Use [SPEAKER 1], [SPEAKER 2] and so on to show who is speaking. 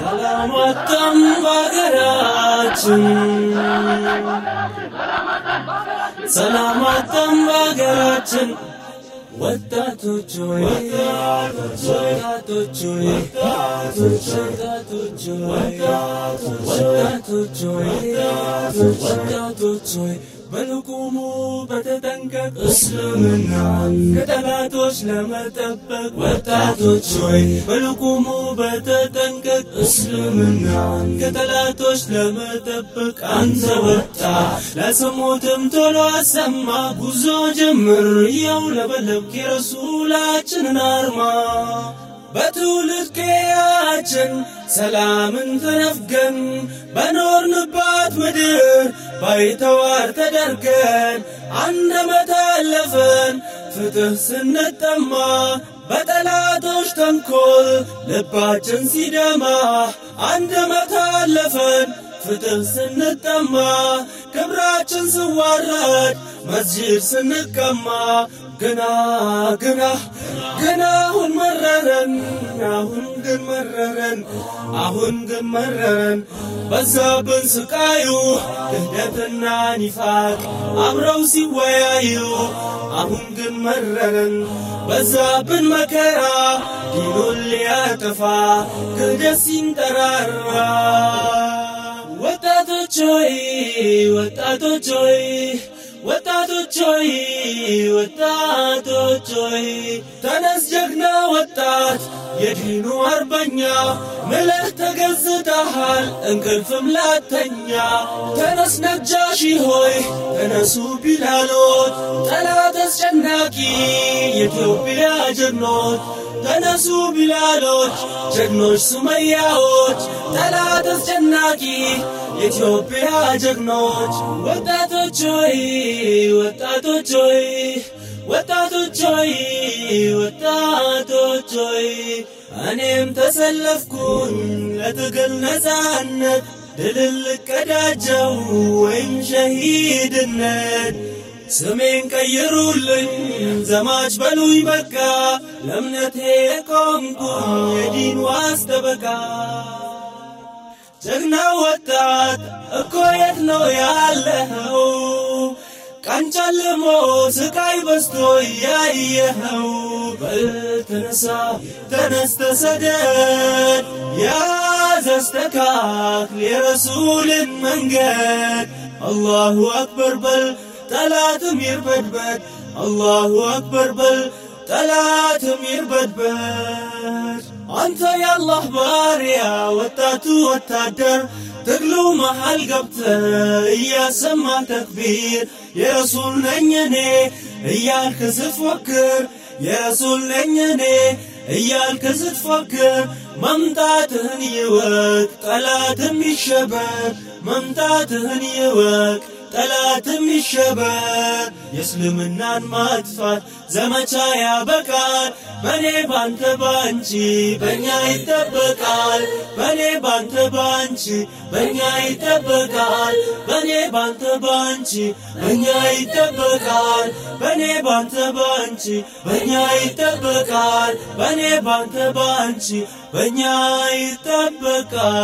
[SPEAKER 1] ሰላም ወጣም በሀገራችን ሰላም ወጣም በሀገራችን ወጣቶች ሆይ ወጣቶች ሆይ ወጣቶች ሆይ ወጣቶች ሆይ ወጣቶች ሆይ በልቁሙ በተጠንቀቅ እስልምናን ከጠላቶች ለመጠበቅ ወጣቶች ሆይ በልቁሙ በተጠንቀቅ እስልምናን ከጠላቶች ለመጠበቅ አንተ ወጣ ለሰሙትም ቶሎ አሰማ ጉዞ ጀምር ያው የረሱላችንን አርማ በትውልድ ቀያችን ሰላምን ተነፍገን በኖርንባት ምድር ባይተዋር ተደርገን አንድ ዓመት አለፈን። ፍትህ ስንጠማ በጠላቶች ተንኮል ልባችን ሲደማ አንድ ዓመት አለፈን ፍትህ ስንጠማ ክብራችን ስዋረድ መስጂድ ስንቀማ ግና ግና ግና አሁን መረረን አሁን ግን መረረን አሁን ግን መረረን። በዛብን ስቃዩ ክህደትና ኒፋቅ አብረው ሲወያዩ አሁን ግን መረረን። በዛብን መከራ ዲኑን ሊያጠፋ ክህደት ሲንጠራራ ወጣቶች ሆይ ወጣቶች ሆይ ወጣቶች ሆይ ወጣቶች ሆይ ተነስ ጀግና ወጣት የዲኑ አርበኛ ምለህ ተገዝተሃል እንቅልፍም ላተኛ ተነስ ነጃሺ ሆይ ተነሱ ቢላሎች ጠላት አስጨናቂ የኢትዮጵያ ጀግኖች ተነሱ ቢላሎች ጀግኖች ሱመያዎች ጠላት አስጨናቂ የኢትዮጵያ ጀግኖች ወጣቶች ሆይ ወጣቶች ሆይ ወጣቶች ሆይ ወጣቶች ሆይ እኔም ተሰለፍኩኝ ለትግል ነፃነት ድልን ልቀዳጀው ወይም ሸሂድነት። ስሜን ቀይሩልኝ ዘማች በሉኝ በቃ። ለእምነቴ የቆምኩኝ የዲን ዋስ ጠበቃ ወጣት እኮ የት ነው ያለኸው? ቀን ጨልሞ ስቃይ በዝቶ እያየኸው በል ተነሳ ተነስ ተሰደድ ያዝ አስተካክል የረሱልን መንገድ አላሁ አክበር በል ጠላትም ይርበድበድ አላሁ አክበር በል ጠላትም ይርበድበድ አንተ የአላህ ባሪያ ወጣቱ ወታደር ትግሉ መሃል ገብተ እያሰማ ተክቢር። የረሱል ነኝ እኔ እያልክ ስትፎክር የረሱል ነኝ እኔ እያልክ ስትፎክር። መምጣትህን ይወቅ ጠላትም ይሸበር መምጣትህን ይወቅ ጠላትም ይሸበር የእስልምናን ማጥፋት ዘመቻ ያበቃል። በኔ ባንተ ባንቺ በእኛ ይጠበቃል። በኔ ባንተ ባንቺ በእኛ ይጠበቃል። በኔ ባንተ ባንቺ በእኛ ይጠበቃል። በኔ ባንተ ባንቺ በእኛ ይጠበቃል። በኔ ባንተ ባንቺ በእኛ ይጠበቃል